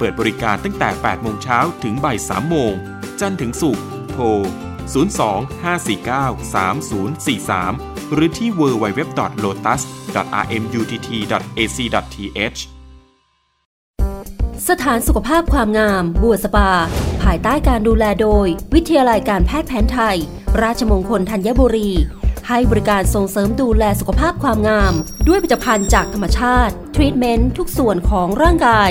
เปิดบริการตั้งแต่ 8 โมงเช้าถึงบ่าย 3 โมง จันทร์ถึงศุกร์ โทร 02-549-3043 หรือที่ www.lotus.rmutt.ac.th สถานสุขภาพความงาม บัวสปา ภายใต้การดูแลโดย วิทยาลัยการแพทย์แผนไทย ราชมงคลธัญบุรี ให้บริการส่งเสริมดูแลสุขภาพความงาม ด้วยผลิตภัณฑ์จากธรรมชาติ ทรีตเมนต์ทุกส่วนของร่างกาย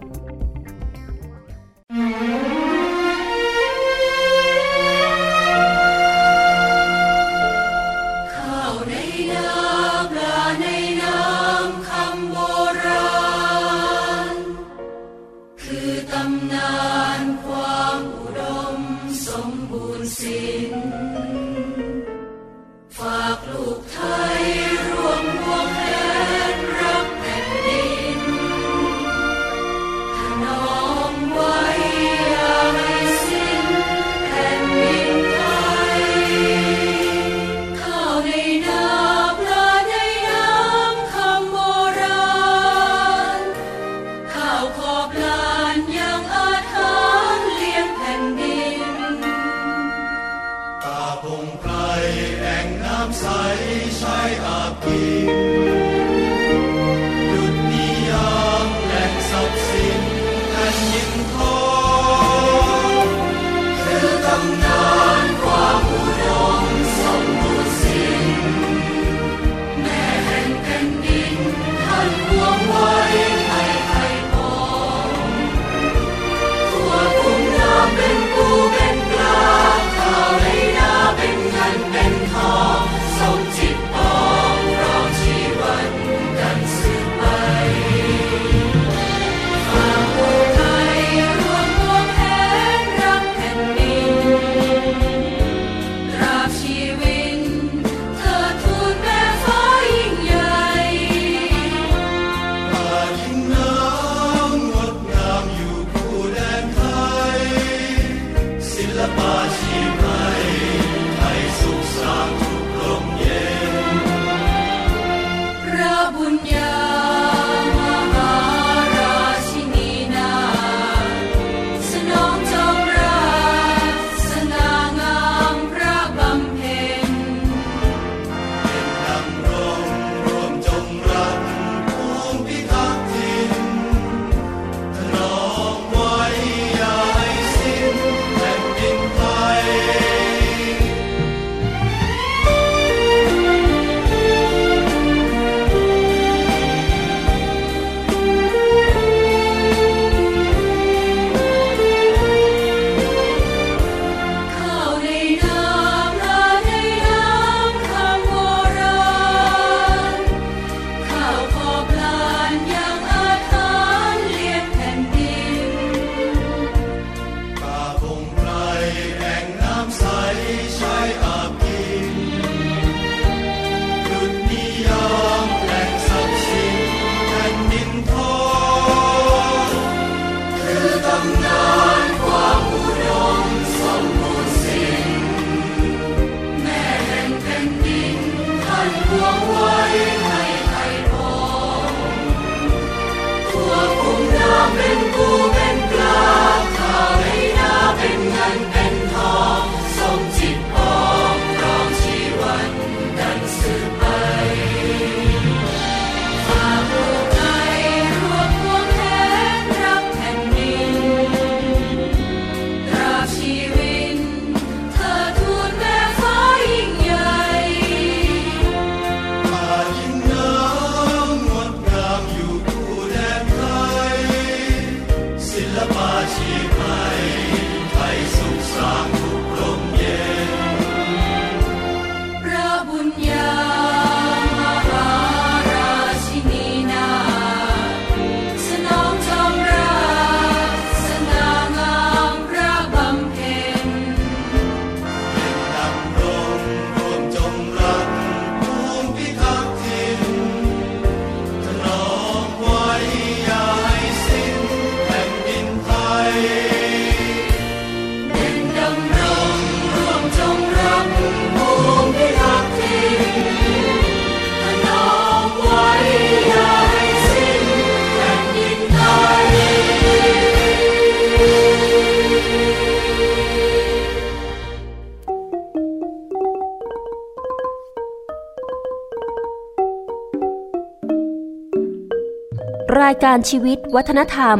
ายการชีวิตวัฒนธรรม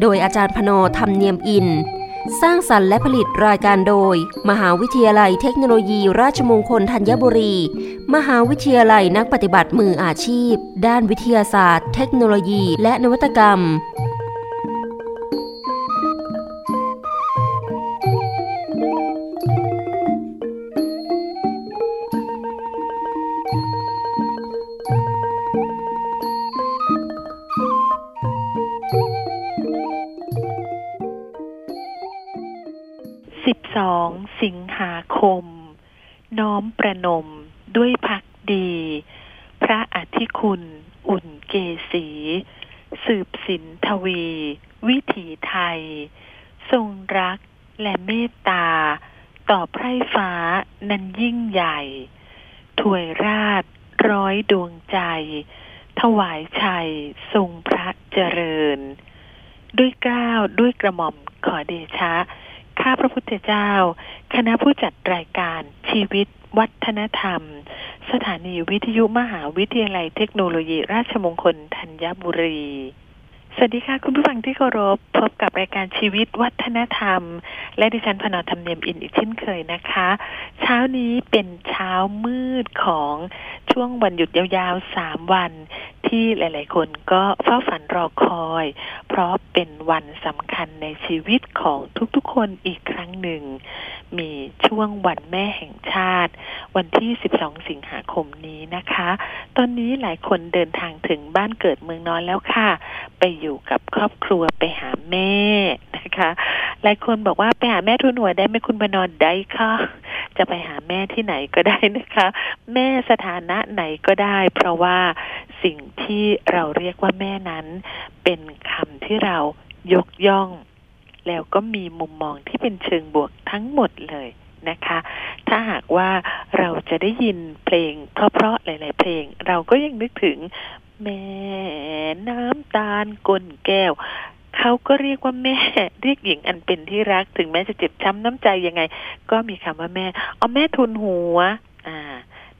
โดยอาจารย์พโนธรรมเนียมอิน สร้างสรรค์และผลิตรายการโดย มหาวิทยาลัยเทคโนโลยีราชมงคลธัญบุรี มหาวิทยาลัยนักปฏิบัติมืออาชีพ ด้านวิทยาศาสตร์ เทคโนโลยี และนวัตกรรม คม น้อมประนมด้วยพักดี พระอธิคุณอุ่นเกษี สืบสินทวี วิถีไทย ทรงรักและเมตตา ต่อไพร่ฟ้านั้นยิ่งใหญ่ ถวยราชร้อยดวงใจ ถวายชัยทรงพระเจริญ ด้วยก้าวด้วยกระหม่อมขอเดชะ ข้าพระพุทธเจ้า คณะผู้จัดรายการชีวิต วัฒนธรรม สถานีวิทยุมหาวิทยาลัยเทคโนโลยี ราชมงคลธัญบุรี สวัสดีค่ะ คุณผู้ฟังที่เคารพ พบกับรายการชีวิตวัฒนธรรม และดิฉันพนธรรมเนียมอินอีกเช่นเคยนะคะ เช้านี้เป็นเช้ามืดของช่วงวันหยุดยาวๆสามวัน ที่หลาย ๆ คนก็เฝ้าฝันรอคอย เพราะเป็นวันสำคัญในชีวิตของทุกๆ คนอีกครั้งหนึ่ง มีช่วงวันแม่แห่งชาติ วันที่ 12 สิงหาคมนี้นะคะ ตอนนี้หลายคนเดินทางถึงบ้านเกิดเมืองนอนแล้วค่ะ ไปอยู่กับครอบครัวไปหาแม่นะคะ หลายคนบอกว่าไปหาแม่ทุนหัวได้ไหมคุณบนอนได้ค่ะ จะไปหาแม่ที่ไหนก็ได้นะคะ แม่สถานะไหนก็ได้ เพราะว่าสิ่งที่เราเรียกว่าแม่นั้น เป็นคำที่เรายกย่อง แล้วก็มีมุมมองที่เป็นเชิงบวกทั้งหมดเลยนะคะ ถ้าหากว่าเราจะได้ยินเพลงเพราะๆหลาย ๆ เพลง เราก็ยังนึกถึงแม่น้ำตาลกลแก้วเขาก็เรียกว่าแม่เรียกหญิงอันเป็นที่รักถึงแม้จะเจ็บช้ำน้ำใจยังไง ก็มีคำว่าแม่เอาแม่ทุนหัว อ่า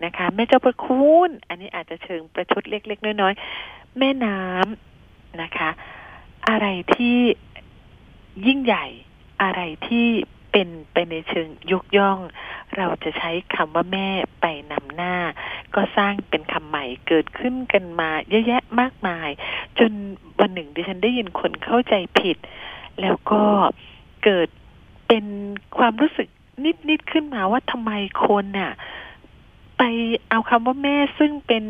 นะคะ แม่เจ้าประคุณอันนี้อาจจะเชิงประชดเล็ก ๆ น้อยๆแม่น้ำนะคะ อะไรที่ ยิ่งใหญ่อะไรที่เป็นไปในเชิงยกย่อง เราจะใช้คำว่าแม่ไปนำหน้า ก็สร้างเป็นคำใหม่เกิดขึ้นกันมาเยอะแยะมากมาย จนวันหนึ่งดิฉันได้ยินคนเข้าใจผิด แล้วก็เกิดเป็นความรู้สึกนิด ๆ ขึ้นมาว่าทำไมคนน่ะ ไปเอาคำว่าแม่ซึ่งเป็น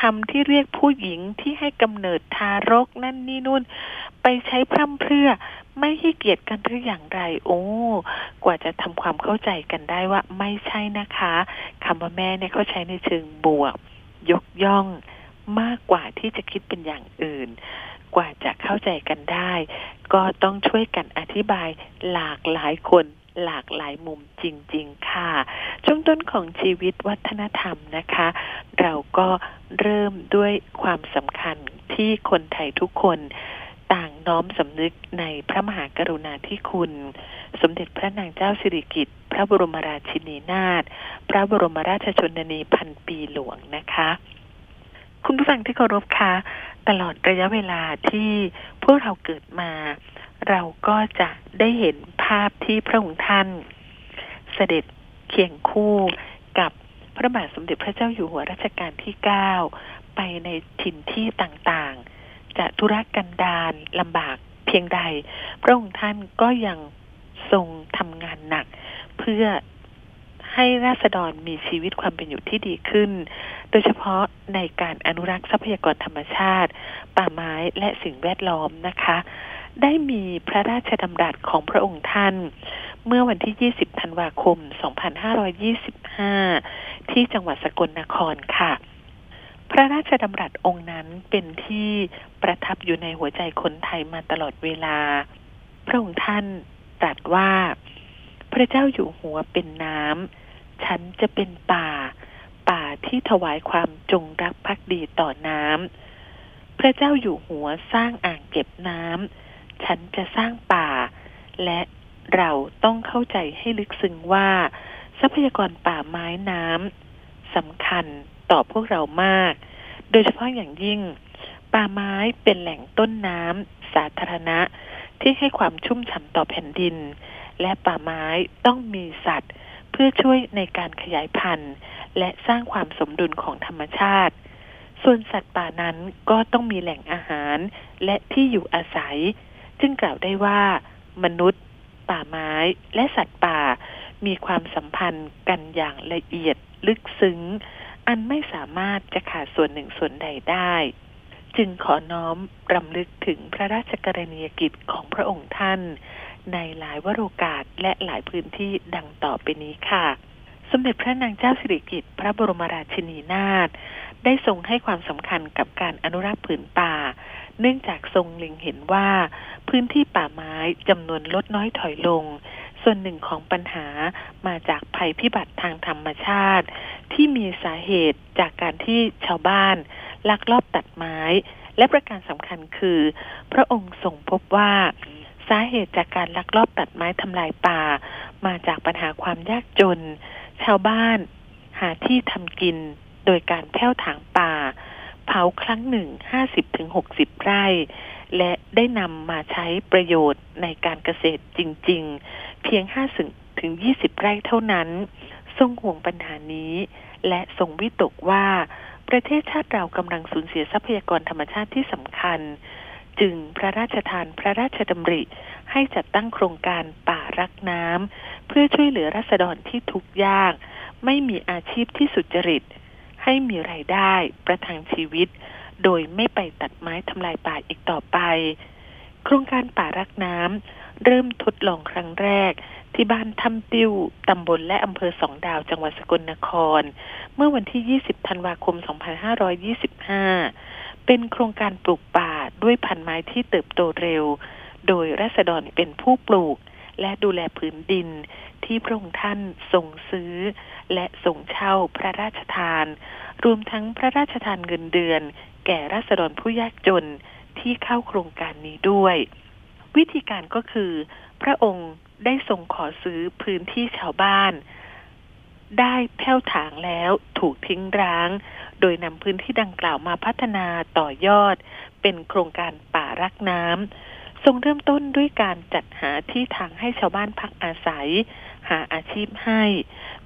คำที่เรียกผู้หญิงที่ให้กำเนิดทารกนั่นนี่นู่น ไปใช้พร่ำเพรื่อ ไม่ให้เกียรติกันหรืออย่างไร โอ้ กว่าจะทำความเข้าใจกันได้ว่าไม่ใช่นะคะคำว่าแม่เนี่ยเขาใช้ในเชิงบวก ยกย่องมากกว่าที่จะคิดเป็นอย่างอื่น กว่าจะเข้าใจกันได้ ก็ต้องช่วยกันอธิบายหลากหลายคนหลากหลายมุมจริง ๆ ค่ะ ช่วงต้นของชีวิตวัฒนธรรมนะคะ เราก็เริ่มด้วยความสำคัญที่คนไทยทุกคน ต่างน้อมสำนึกในพระมหากรุณาธิคุณ สมเด็จพระนางเจ้าสิริกิติ์พระบรมราชินีนาถพระบรมราชชนนีพันปีหลวงนะคะ คุณผู้ฟังที่เคารพคะตลอดระยะเวลาที่พวกเราเกิดมา เราก็จะได้เห็นภาพที่พระองค์ท่าน เสด็จเคียงคู่กับพระบาทสมเด็จพระเจ้าอยู่หัวรัชกาลที่เก้าไปในถิ่นที่ต่างๆ จะธุรกันดารลำบากเพียงใด พระองค์ท่านก็ยังทรงทำงานหนัก เพื่อให้ราษฎรมีชีวิตความเป็นอยู่ที่ดีขึ้น โดยเฉพาะในการอนุรักษ์ทรัพยากรธรรมชาติ ป่าไม้และสิ่งแวดล้อมนะคะ ได้มีพระราชดำรัสของพระองค์ท่าน เมื่อวันที่ 20 ธันวาคม 2525 ที่จังหวัดสกลนครค่ะ พระราชดำรัสองค์นั้นเป็นที่ประทับอยู่ในหัวใจคนไทยมาตลอดเวลา พระองค์ท่านตรัสว่า พระเจ้าอยู่หัวเป็นน้ำฉันจะเป็นป่า ป่าที่ถวายความจงรักภักดีต่อน้ำพระเจ้าอยู่หัวสร้างอ่างเก็บน้ำฉันจะสร้างป่า และเราต้องเข้าใจให้ลึกซึ้งว่า ทรัพยากรป่าไม้น้ำสำคัญ ต่อพวกเรามาก โดยเฉพาะอย่างยิ่ง ป่าไม้เป็นแหล่งต้นน้ำสาธารณะที่ให้ความชุ่มฉ่ำต่อแผ่นดิน และป่าไม้ต้องมีสัตว์ เพื่อช่วยในการขยายพันธุ์ และสร้างความสมดุลของธรรมชาติ ส่วนสัตว์ป่านั้นก็ต้องมีแหล่งอาหารและที่อยู่อาศัย จึงกล่าวได้ว่า มนุษย์ ป่าไม้ และสัตว์ป่า มีความสัมพันธ์กันอย่างละเอียดลึกซึ้ง อันไม่สามารถจะขาดส่วนหนึ่งส่วนใดได้ จึงขอน้อมรำลึกถึงพระราชกรณียกิจของพระองค์ท่าน ในหลายวโรกาสและหลายพื้นที่ดังต่อไปนี้ค่ะ สมเด็จพระนางเจ้าสิริกิติ์พระบรมราชินีนาถได้ทรงให้ความสำคัญกับการอนุรักษ์ผืนป่า เนื่องจากทรงเล็งเห็นว่า พื้นที่ป่าไม้จำนวนลดน้อยถอยลง ส่วนหนึ่งของปัญหามาจากภัยพิบัติทางธรรมชาติ ที่มีสาเหตุจากการที่ชาวบ้าน ลักลอบตัดไม้ และประการสำคัญคือ พระองค์ทรงพบว่าสาเหตุจากการลักลอบตัดไม้ทำลายป่า มาจากปัญหาความยากจน ชาวบ้านหาที่ทำกินโดยการแผ้วถางป่า เผาครั้งหนึ่งห้าสิบถึงหกสิบไร่ และได้นำมาใช้ประโยชน์ในการเกษตรจริง เพียงห้าถึงยี่สิบไร่เท่านั้น ทรงห่วงปัญหานี้ และทรงวิตกว่า ประเทศชาติเรากำลังสูญเสียทรัพยากรธรรมชาติที่สำคัญ จึงพระราชทานพระราชดำริให้จัดตั้งโครงการป่ารักน้ำเพื่อช่วยเหลือรัษฎรที่ทุกข์ยาก ไม่มีอาชีพที่สุจริต ให้มีไรายได้ประทังชีวิต โดยไม่ไปตัดไม้ทำลายป่าอีกต่อไป โครงการป่ารักน้ำ เริ่มทดลองครั้งแรก ที่บ้านถ้ำติวตำบลและอำเภอสองดาวจังหวัดสกลนคร เมื่อวันที่ 20 ธันวาคม 2525 เป็นโครงการปลูกป่าด้วยพันไม้ที่เติบโตเร็ว โดยรัษฎรเป็นผู้ปลูก และดูแลผืนดินที่พระองค์ท่านทรงซื้อ และส่งเช่าพระราชทาน รวมทั้งพระราชทานเงินเดือน แก่รัษฎรผู้ยากจนที่เข้าโครงการนี้ด้วย วิธีการก็คือ พระองค์ได้ทรงขอซื้อพื้นที่ชาวบ้าน ได้แผ้วถางแล้วถูกทิ้งร้าง โดยนำพื้นที่ดังกล่าวมาพัฒนาต่อยอด เป็นโครงการป่ารักน้ำทรงเริ่มต้นด้วยการจัดหาที่ทางให้ชาวบ้านพักอาศัย หาอาชีพให้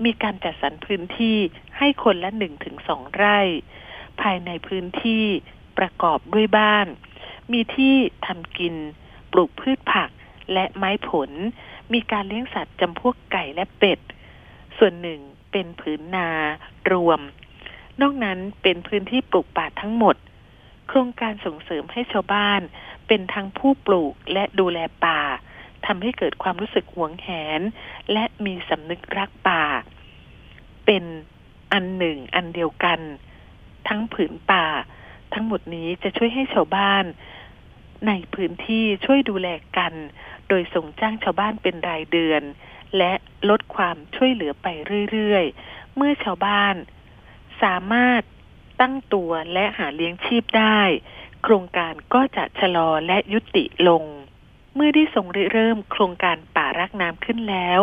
มีการจัดสรรพื้นที่ให้คนละหนึ่งถึงสองไร่ ภายในพื้นที่ประกอบด้วยบ้าน มีที่ทำกิน ปลูกพืชผักและไม้ผล มีการเลี้ยงสัตว์จำพวกไก่และเป็ด ส่วนหนึ่งเป็นผืนนารวม นอกนั้นเป็นพื้นที่ปลูกป่าทั้งหมด โครงการส่งเสริมให้ชาวบ้าน เป็นทั้งผู้ปลูกและดูแลป่าทำให้เกิดความรู้สึกหวงแหน และมีสำนึกรักป่า เป็นอันหนึ่งอันเดียวกัน ทั้งผืนป่า ทั้งหมดนี้จะช่วยให้ชาวบ้าน ในพื้นที่ช่วยดูแลกัน โดยส่งจ้างชาวบ้านเป็นรายเดือน และลดความช่วยเหลือไปเรื่อยๆ เมื่อชาวบ้านสามารถตั้งตัวและหาเลี้ยงชีพได้ โครงการก็จะชะลอและยุติลง เมื่อได้ทรงริเริ่มโครงการป่ารักน้ำขึ้นแล้ว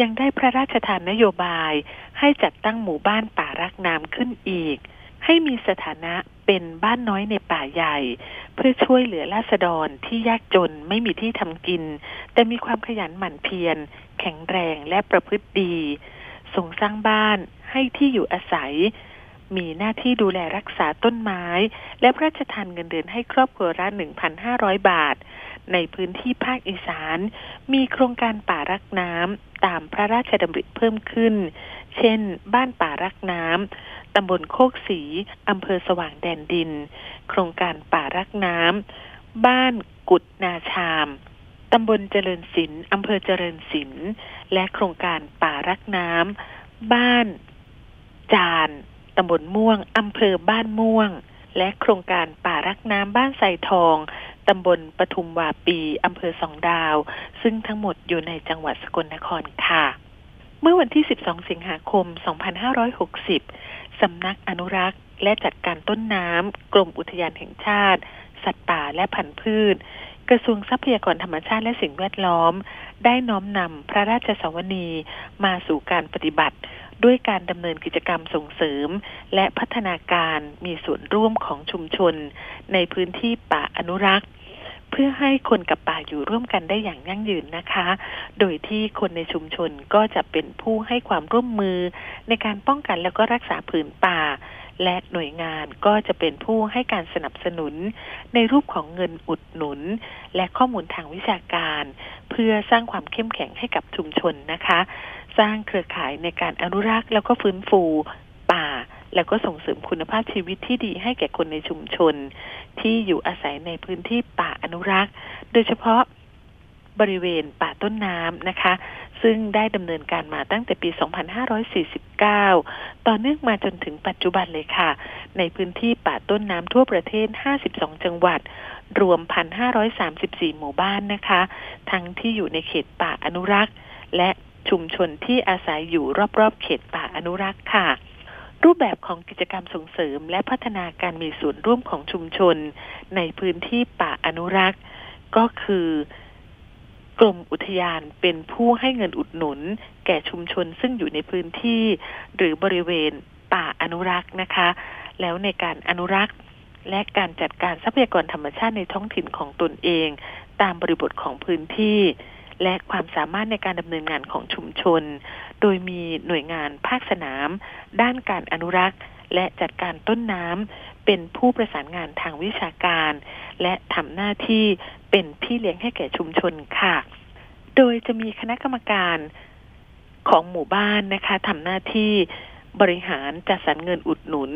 ยังได้พระราชทานนโยบายให้จัดตั้งหมู่บ้านป่ารักน้ำขึ้นอีก ให้มีสถานะเป็นบ้านน้อยในป่าใหญ่ เพื่อช่วยเหลือราษฎรที่ยากจนไม่มีที่ทำกิน แต่มีความขยันหมั่นเพียร แข็งแรงและประพฤติดีส่งสร้างบ้านให้ที่อยู่อาศัย มีหน้าที่ดูแลรักษาต้นไม้ และพระราชทานเงินเดือนให้ครอบครัวละ1,500 บาท ในพื้นที่ภาคอีสาน มีโครงการป่ารักน้ำตามพระราชดำริเพิ่มขึ้น เช่น บ้านป่ารักน้ำ ตำบลโคกศรีอำเภอสว่างแดนดิน โครงการป่ารักน้ำ บ้านกุดนาชาม ตำบลเจริญศิลป์อำเภอเจริญศิลป์ และโครงการป่ารักน้ำ บ้านจานตำบลม่วง อำเภอบ้านม่วง และโครงการป่ารักน้ำบ้านไสทอง ตำบลปทุมวาปี อำเภอสองดาว ซึ่งทั้งหมดอยู่ในจังหวัดสกลนครค่ะ เมื่อวันที่ 12 สิงหาคม 2560 สำนักอนุรักษ์ และจัดการต้นน้ำกรมอุทยานแห่งชาติ สัตว์ป่าและพันธุ์พืช กระทรวงทรัพยากรธรรมชาติและสิ่งแวดล้อม ได้น้อมนำพระราชสวนีมาสู่การปฏิบัติ ด้วยการดำเนินกิจกรรมส่งเสริม และพัฒนาการมีส่วนร่วมของชุมชน ในพื้นที่ป่าอนุรักษ์ เพื่อให้คนกับป่าอยู่ร่วมกันได้อย่างยั่งยืนนะคะ โดยที่คนในชุมชนก็จะเป็นผู้ให้ความร่วมมือ ในการป้องกันแล้วก็รักษาผืนป่า และหน่วยงานก็จะเป็นผู้ให้การสนับสนุน ในรูปของเงินอุดหนุน และข้อมูลทางวิชาการ เพื่อสร้างความเข้มแข็งให้กับชุมชนนะคะ สร้างเครือข่ายในการอนุรักษ์แล้วก็ฟื้นฟูป่า แล้วก็ส่งเสริมคุณภาพชีวิตที่ดีให้แก่คนในชุมชน ที่อยู่อาศัยในพื้นที่ป่าอนุรักษ์ โดยเฉพาะบริเวณป่าต้นน้ำนะคะ ซึ่งได้ดำเนินการมาตั้งแต่ปี 2549 ต่อเนื่องมาจนถึงปัจจุบันเลยค่ะ ในพื้นที่ป่าต้นน้ำทั่วประเทศ 52 จังหวัด รวม 1,534 หมู่บ้านนะคะ ทั้งที่อยู่ในเขตป่าอนุรักษ์ และชุมชนที่อาศัยอยู่รอบๆ เขตป่าอนุรักษ์ค่ะ รูปแบบของกิจกรรมส่งเสริม และพัฒนาการมีส่วนร่วมของชุมชน ในพื้นที่ป่าอนุรักษ์ ก็คือกรมอุทยานเป็นผู้ให้เงินอุดหนุน แก่ชุมชนซึ่งอยู่ในพื้นที่ หรือบริเวณป่าอนุรักษ์นะคะ แล้วในการอนุรักษ์ และการจัดการทรัพยากรธรรมชาติในท้องถิ่นของตนเอง ตามบริบทของพื้นที่ และความสามารถในการดำเนินงานของชุมชน โดยมีหน่วยงานภาคสนาม ด้านการอนุรักษ์ และจัดการต้นน้ำเป็นผู้ประสานงานทางวิชาการ และทำหน้าที่เป็นพี่เลี้ยงให้แก่ชุมชนค่ะ โดยจะมีคณะกรรมการของหมู่บ้านนะคะทำหน้าที่บริหารจัดสรรเงินอุดหนุน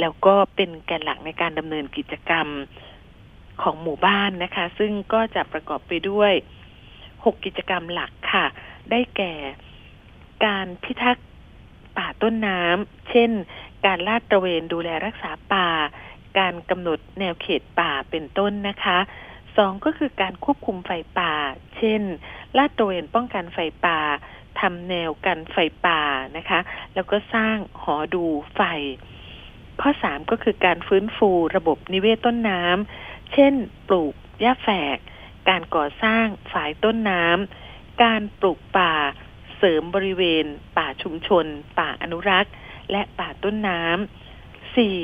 แล้วก็เป็นแกนหลักในการดำเนินกิจกรรมของหมู่บ้านนะคะ ซึ่งก็จะประกอบไปด้วย หกกิจกรรมหลักค่ะ ได้แก่ การพิทักษ์ป่าต้นน้ำ เช่น การลาดตระเวนดูแลรักษาป่า การกำหนดแนวเขตป่าเป็นต้นนะคะสองก็คือการควบคุมไฟป่า เช่น ลาดตระเวนป้องกันไฟป่าทำแนวกันไฟป่านะคะ แล้วก็สร้างหอดูไฟ ข้อสามก็คือการฟื้นฟูระบบนิเวศต้นน้ำ เช่น ปลูกหญ้าแฝก การก่อสร้างฝายต้นน้ำการปลูกป่า เสริมบริเวณ ป่าชุมชน ป่าอนุรักษ์ และป่าต้นน้ำสี่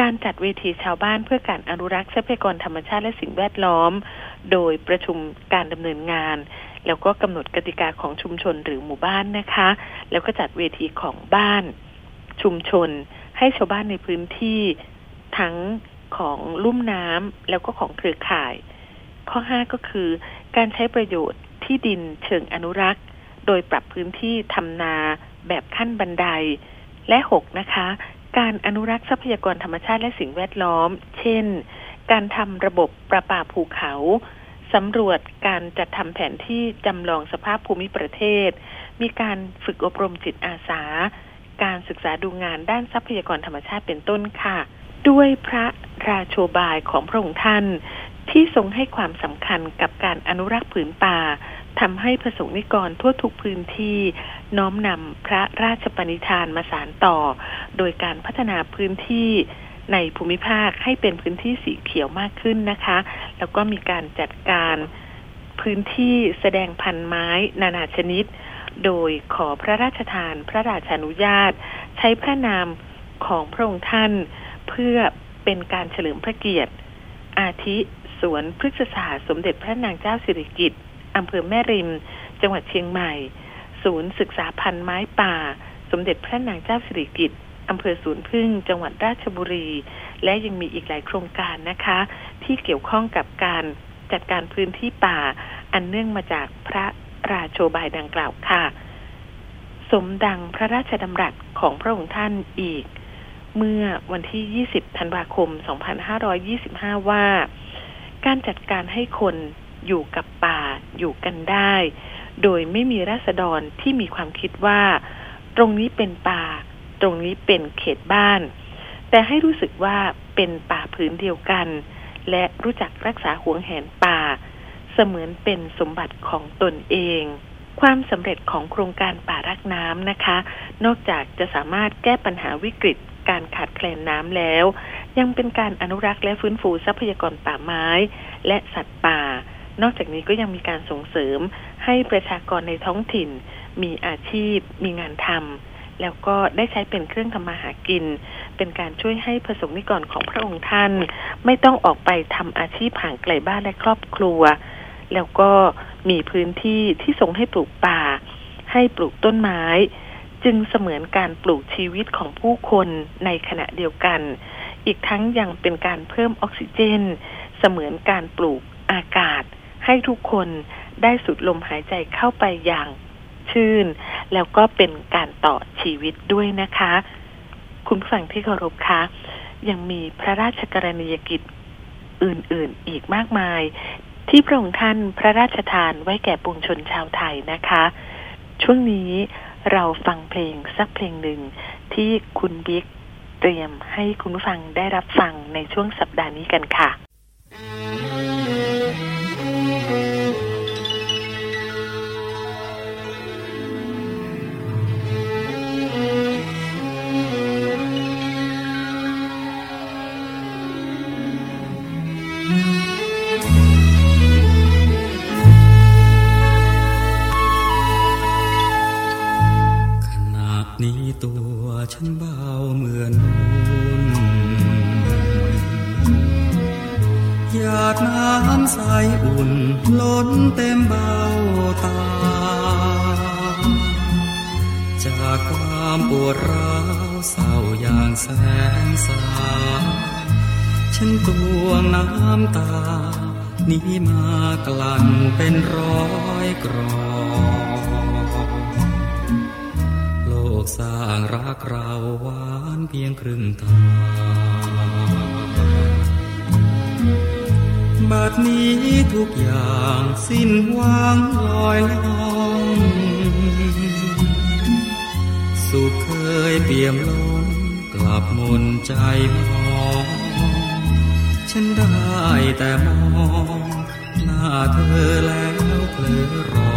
การจัดเวทีชาวบ้านเพื่อการอนุรักษ์ทรัพยากรธรรมชาติและสิ่งแวดล้อม โดยประชุมการดำเนินงาน แล้วก็กำหนดกติกาของชุมชนหรือหมู่บ้านนะคะ แล้วก็จัดเวทีของบ้าน ชุมชน ให้ชาวบ้านในพื้นที่ ทั้งของลุ่มน้ำแล้วก็ของเครือข่าย ข้อห้าก็คือ การใช้ประโยชน์ที่ดินเชิงอนุรักษ์ โดยปรับพื้นที่ทำนาแบบขั้นบันได และหกนะคะ การอนุรักษ์ทรัพยากรธรรมชาติและสิ่งแวดล้อม เช่น การทำระบบประปาภูเขาสำรวจการจัดทำแผนที่จำลองสภาพภูมิประเทศ มีการฝึกอบรมจิตอาสา การศึกษาดูงานด้านทรัพยากรธรรมชาติเป็นต้นค่ะ ด้วยพระราโชบายของพระองค์ท่าน ที่ทรงให้ความสำคัญกับการอนุรักษ์ผืนป่าทำให้ประสงค์นิกรทั่วทุกพื้นที่ น้อมนำพระราชปณิธานมาสานต่อ โดยการพัฒนาพื้นที่ในภูมิภาคให้เป็นพื้นที่สีเขียวมากขึ้นนะคะ แล้วก็มีการจัดการพื้นที่แสดงพันไม้นานาชนิด โดยขอพระราชทานพระราชานุญาต ใช้พระนามของพระองค์ท่าน เพื่อเป็นการเฉลิมพระเกียรติ อาทิ สวนพฤกษศาสตร์สมเด็จพระนางเจ้าสิริกิติ์อำเภอแม่ริม จังหวัดเชียงใหม่ ศูนย์ศึกษาพันไม้ป่า สมเด็จพระนางเจ้าสิริกิติ์อำเภอสวนพึ่ง จังหวัดราชบุรี และยังมีอีกหลายโครงการนะคะ ที่เกี่ยวข้องกับการจัดการพื้นที่ป่า อันเนื่องมาจากพระราโชบายดังกล่าวค่ะ สมดังพระราชดำรัสของพระองค์ท่านอีก เมื่อวันที่ 20 ธันวาคม 2525 ว่า การจัดการให้คนอยู่กับป่าอยู่กันได้ โดยไม่มีราษฎรที่มีความคิดว่า ตรงนี้เป็นป่า ตรงนี้เป็นเขตบ้าน แต่ให้รู้สึกว่าเป็นป่าพื้นเดียวกัน และรู้จักรักษาหวงแหนป่า เสมือนเป็นสมบัติของตนเอง ความสำเร็จของโครงการป่ารักน้ำนะคะ นอกจากจะสามารถแก้ปัญหาวิกฤตการขาดแคลนน้ำแล้ว ยังเป็นการอนุรักษ์และฟื้นฟูทรัพยากรป่าไม้ และสัตว์ป่า นอกจากนี้ก็ยังมีการส่งเสริมให้ประชากรในท้องถิ่น มีอาชีพ มีงานทำแล้วก็ได้ใช้เป็นเครื่องทำมาหากิน เป็นการช่วยให้ประสงค์นิกรของพระองค์ท่าน ไม่ต้องออกไปทำอาชีพห่างไกลบ้านและครอบครัว แล้วก็มีพื้นที่ที่ส่งให้ปลูกป่า ให้ปลูกต้นไม้ จึงเสมือนการปลูกชีวิตของผู้คนในขณะเดียวกัน อีกทั้งยังเป็นการเพิ่มออกซิเจน เสมือนการปลูกอากาศ ให้ทุกคนได้สูดลมหายใจเข้าไปอย่างชื่น แล้วก็เป็นการต่อชีวิตด้วยนะคะ คุณผู้ฟังที่เคารพคะยังมีพระราชกรณียกิจอื่นๆอีกมากมาย ที่พระองค์ท่านพระราชทานไว้แก่ปวงชนชาวไทยนะคะ ช่วงนี้เราฟังเพลงสักเพลงหนึ่งที่คุณบิ๊ก เตรียมให้คุณผู้ฟังได้รับฟังในช่วงสัปดาห์นี้กันค่ะ ครึ่งทางบัดนี้ทุกอย่างสิ้นหวังลอยล่องสุขเคยเปี่ยมล้นกลับมนใจมองฉันได้แต่มอง หน้าเธอแล้วเพลอรอ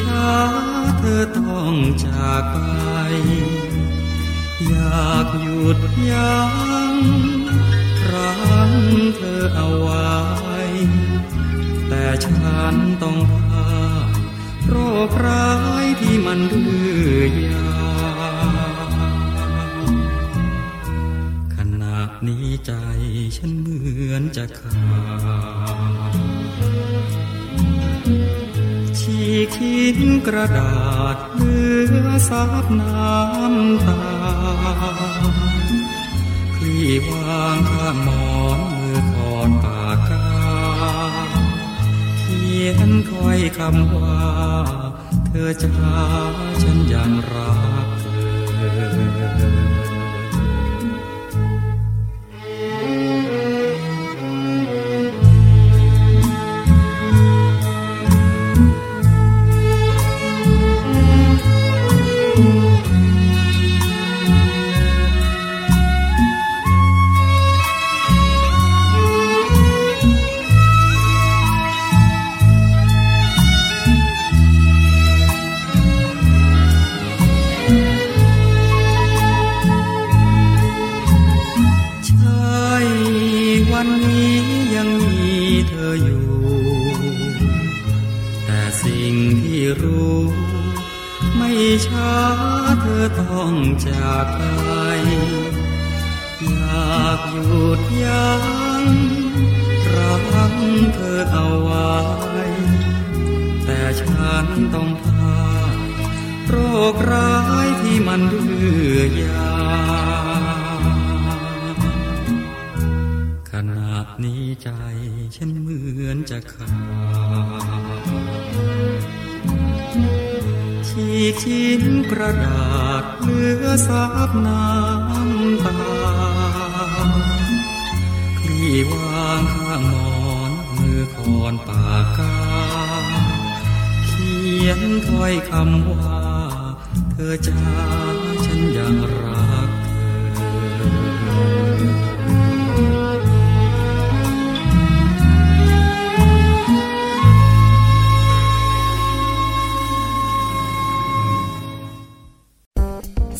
ช้าเธอต้องจากไป อยากหยุดยั้งรั้งเธอเอาไว้ แต่ฉันต้องพาโรคร้ายที่มันดื้อยาขณะนี้ใจฉันเหมือนจะขาด ฉีกทิ้งกระดาษเหลือสาบน้ำตา คลี่วางข้างหมอนมือคอนปากกา เขียนถ้อยคำว่า เธอจะหาฉันยังรักเธอ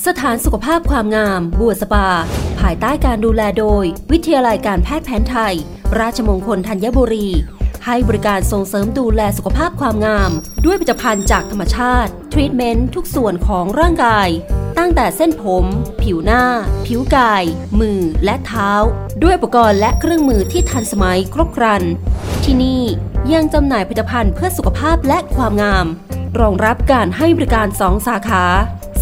สถานสุขภาพความงาม บัวสปา ภายใต้การดูแลโดย วิทยาลัยการแพทย์แผนไทย ราชมงคลธัญบุรี ให้บริการส่งเสริมดูแลสุขภาพความงาม ด้วยผลิตภัณฑ์จากธรรมชาติ รีทเมนต์ทุกส่วนของร่างกาย ตั้งแต่เส้นผม ผิวหน้า ผิวกาย มือและเท้า ด้วยอุปกรณ์และเครื่องมือที่ทันสมัยครบครัน ที่นี่ยังจำหน่ายผลิตภัณฑ์เพื่อสุขภาพและความงาม รองรับการให้บริการ 2 สาขา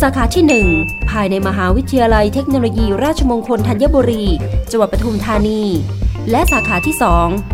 สาขาที่ 1 ภายในมหาวิทยาลัยเทคโนโลยีราชมงคลธัญบุรี จังหวัดปทุมธานี และสาขาที่ 2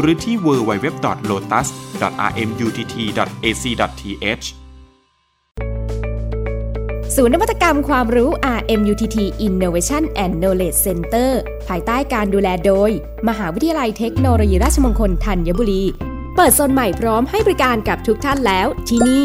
หรือที่ www.lotus.rmutt.ac.th ศูนย์นวัตกรรมความรู้ RMUTT Innovation and Knowledge Center ภายใต้การดูแลโดย มหาวิทยาลัยเทคโนโลยีราชมงคลธัญบุรี เปิดโซนใหม่พร้อมให้บริการกับทุกท่านแล้วที่นี่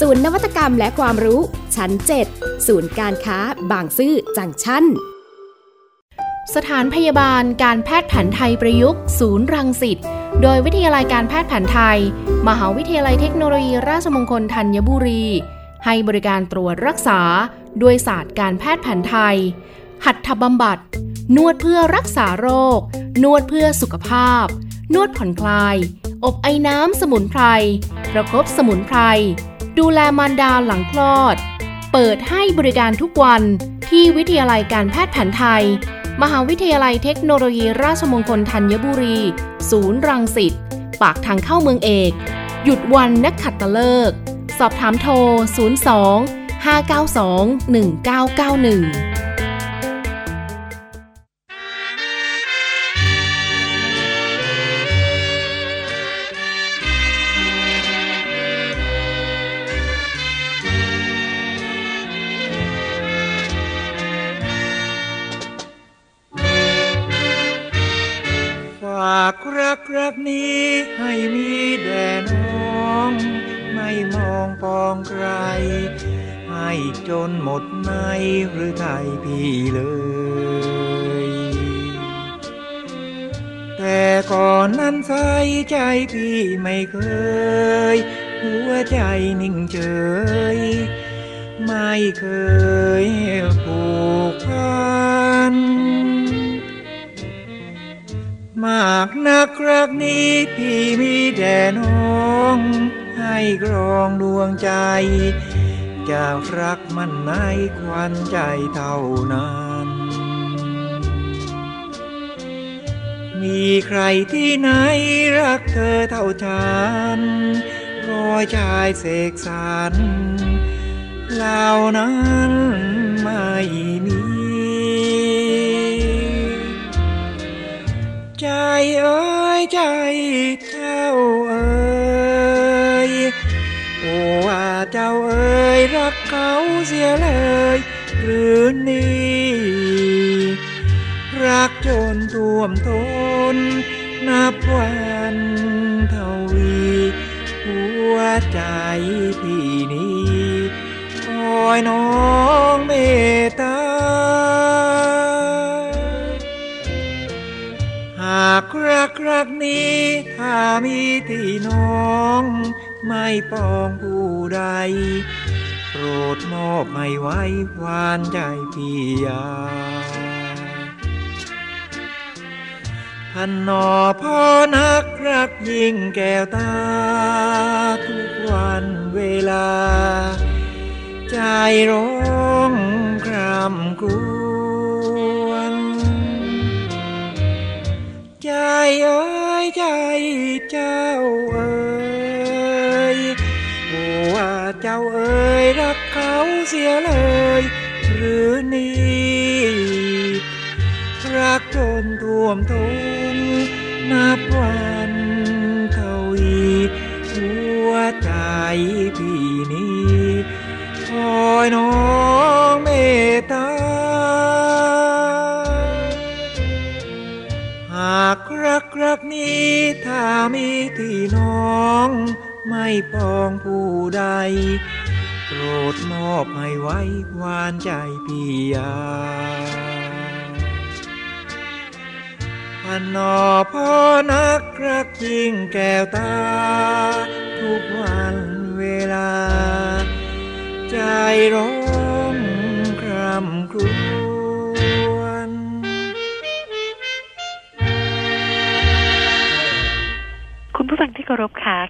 ศูนย์นวัตกรรมและความรู้ ชั้น 7 ศูนย์การค้า บางซื่อจังชันสถานพยาบาลการแพทย์แผนไทยประยุกต์ ศูนย์รังสิตโดยวิทยาลัยการแพทย์แผนไทย มหาวิทยาลัยเทคโนโลยีราชมงคลธัญบุรี ให้บริการตรวจรักษา ด้วยศาสตร์การแพทย์แผนไทย หัตถบำบัด นวดเพื่อรักษาโรค นวดเพื่อสุขภาพ นวดผ่อนคลาย อบไอน้ำสมุนไพร ประคบสมุนไพร ดูแลมารดาหลังคลอด เปิดให้บริการทุกวันที่วิทยาลัยการแพทย์แผนไทย มหาวิทยาลัยเทคโนโลยีราชมงคลธัญบุรี ศูนย์รังสิต ปากทางเข้าเมืองเอก หยุดวันนักขัดตะเลิก สอบถามโทร 02 592 1991 เอ้ยใจเจ้าเอ้ยโอ้ว่าเจ้าเอ้ยรักเขาเสียเลย หรือนี่รักจนท่วมทนนับวันเทวีหัวใจพี่นี้คอยน้องเมตตา รักรักนี้ถ้ามีที่น้อง ไม่ปองผู้ใด โปรดมอบไม่ไว้วานใจพี่ยาพันนอพ่อนักรักยิ่งแก้วตา ทุกวันเวลา ใจร้องครำครว เอ้ยใจเจ้าเอ้ยว่าเจ้าเอ้ยรักเขาเสียเลย หรือนี่รักจนท่วมท้นนับวันเท่าอีหัวใจพี่นี้คอยน้องเมต รักรักนี้ถ้ามีที่น้อง ไม่ปองผู้ใด โปรดมอบให้ไว้วานใจพี่ยาพันนอพ่อนักรักยิ่งแก้วตา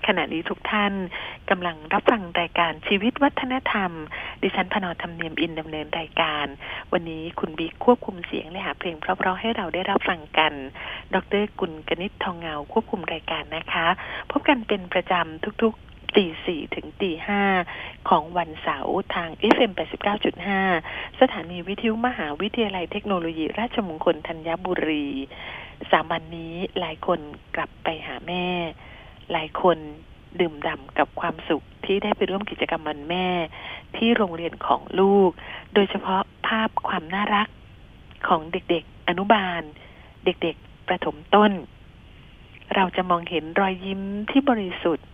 ขณะนี้ทุกท่านกำลังรับฟังรายการชีวิตวัฒนธรรม ดิฉันพนอธรรมเนียมอินดำเนินรายการ วันนี้คุณบิ๊กควบคุมเสียงและหาเพลงเพราะๆให้เราได้รับฟังกัน ดรกุลกนิษฐ์ทองเงาควบคุมรายการนะคะ พบกันเป็นประจำทุกๆตีสี่ถึงตีห้าของวันเสาร์ทาง FM 89.5 สถานีวิทยุมหาวิทยาลัยเทคโนโลยี ราชมงคลธัญบุรี สามวันนี้หลายคนกลับไปหาแม่ หลายคนดื่มด่ำกับความสุขที่ได้ไปร่วมกิจกรรมวันแม่ ที่โรงเรียนของลูก โดยเฉพาะภาพความน่ารักของเด็กๆ อนุบาล เด็กๆ ประถมต้น เราจะมองเห็นรอยยิ้มที่บริสุทธิ์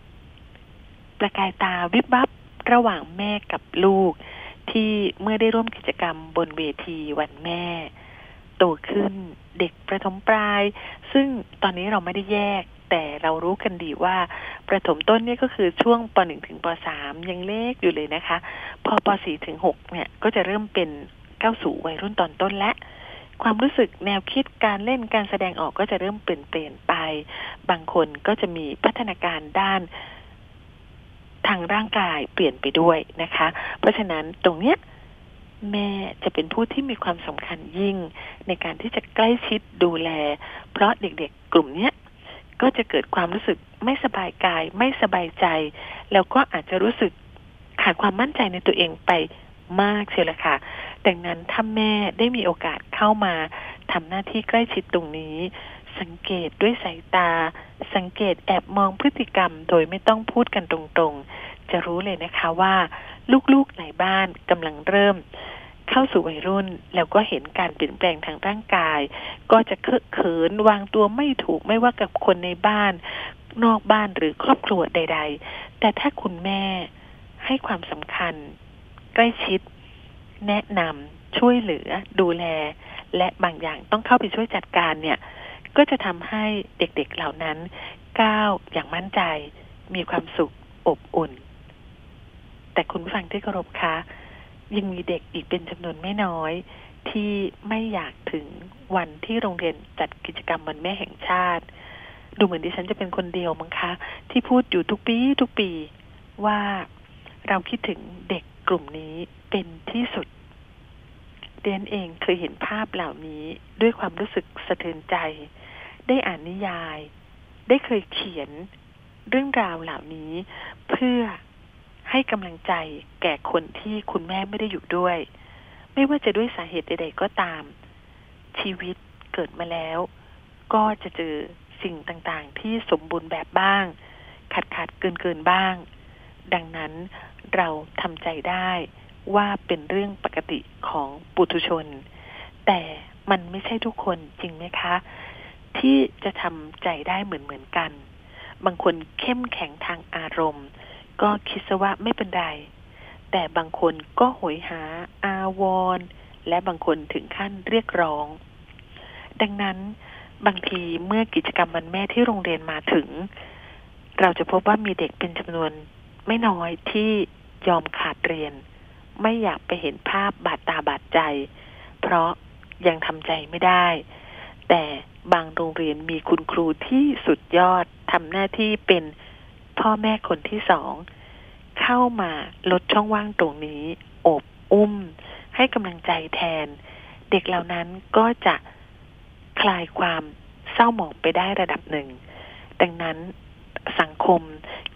ประกายตาวิบวับระหว่างแม่กับลูก ที่เมื่อได้ร่วมกิจกรรมบนเวทีวันแม่ โตขึ้นเด็กประถมปลาย ซึ่งตอนนี้เราไม่ได้แยก แต่เรารู้กันดีว่าประถมต้นเนี่ยก็คือช่วงป .1 ถึงป .3 ยังเล็กอยู่เลยนะคะ พอป .4 ถึง6เนี่ยก็จะเริ่มเป็นเข้าวสู่วัยรุ่นตอนต้นและความรู้สึกแนวคิดการเล่นการแสดงออกก็จะเริ่มเปลี่ยนเปลี่ยนไป บางคนก็จะมีพัฒนาการด้านทางร่างกายเปลี่ยนไปด้วยนะคะ เพราะฉะนั้นตรงเนี้ยแม่จะเป็นผู้ที่มีความสำคัญยิ่งในการที่จะใกล้ชิดดูแล เพราะเด็กๆกลุ่มเนี้ย ก็จะเกิดความรู้สึกไม่สบายกาย ไม่สบายใจ แล้วก็อาจจะรู้สึกขาดความมั่นใจในตัวเองไปมากเชียวละค่ะ ดังนั้นถ้าแม่ได้มีโอกาสเข้ามาทำหน้าที่ใกล้ชิดตรงนี้ สังเกตด้วยสายตา สังเกตแอบมองพฤติกรรม โดยไม่ต้องพูดกันตรงๆ จะรู้เลยนะคะว่า ลูกๆหลายบ้านกำลังเริ่ม เข้าสู่วัยรุ่นแล้วก็เห็นการเปลี่ยนแปลงทางร่างกาย ก็จะเคอะเขินวางตัวไม่ถูกไม่ว่ากับคนในบ้าน นอกบ้านหรือครอบครัวใด ๆ แต่ถ้าคุณแม่ให้ความสำคัญ ใกล้ชิด แนะนำช่วยเหลือ ดูแล และบางอย่างต้องเข้าไปช่วยจัดการเนี่ย ก็จะทำให้เด็กๆเหล่านั้นก้าวอย่างมั่นใจ มีความสุขอบอุ่น แต่คุณฟังที่เคารพคะ ยังมีเด็กอีกเป็นจำนวนไม่น้อย ที่ไม่อยากถึงวันที่โรงเรียนจัดกิจกรรมวันแม่แห่งชาติ ดูเหมือนดิฉันจะเป็นคนเดียวมั้งคะ ที่พูดอยู่ทุกปีทุกปีว่าเราคิดถึงเด็กกลุ่มนี้เป็นที่สุดเดนเองเคยเห็นภาพเหล่านี้ด้วยความรู้สึกสะเทือนใจ ได้อ่านนิยาย ได้เคยเขียนเรื่องราวเหล่านี้เพื่อ ให้กำลังใจแก่คนที่คุณแม่ไม่ได้อยู่ด้วย ไม่ว่าจะด้วยสาเหตุใด ๆ ก็ตาม ชีวิตเกิดมาแล้ว ก็จะเจอสิ่งต่างๆ ที่สมบูรณ์แบบบ้าง ขาดขาดเกินเกินบ้าง ดังนั้นเราทำใจได้ว่าเป็นเรื่องปกติของปุถุชน แต่มันไม่ใช่ทุกคนจริงไหมคะ ที่จะทำใจได้เหมือนเหมือนกัน บางคนเข้มแข็งทางอารมณ์ ก็คิดซะว่าไม่เป็นไร แต่บางคนก็โหยหาอาวรและบางคนถึงขั้นเรียกร้อง ดังนั้นบางทีเมื่อกิจกรรมวันแม่ที่โรงเรียนมาถึง เราจะพบว่ามีเด็กเป็นจำนวนไม่น้อยที่ยอมขาดเรียน ไม่อยากไปเห็นภาพบาดตาบาดใจ เพราะยังทำใจไม่ได้ แต่บางโรงเรียนมีคุณครูที่สุดยอดทำหน้าที่เป็น พ่อแม่คนที่สองเข้ามาลดช่องว่างตรงนี้อบอุ้ม ให้กำลังใจแทน เด็กเหล่านั้นก็จะคลายความเศร้าหมองไปได้ระดับหนึ่ง ดังนั้นสังคม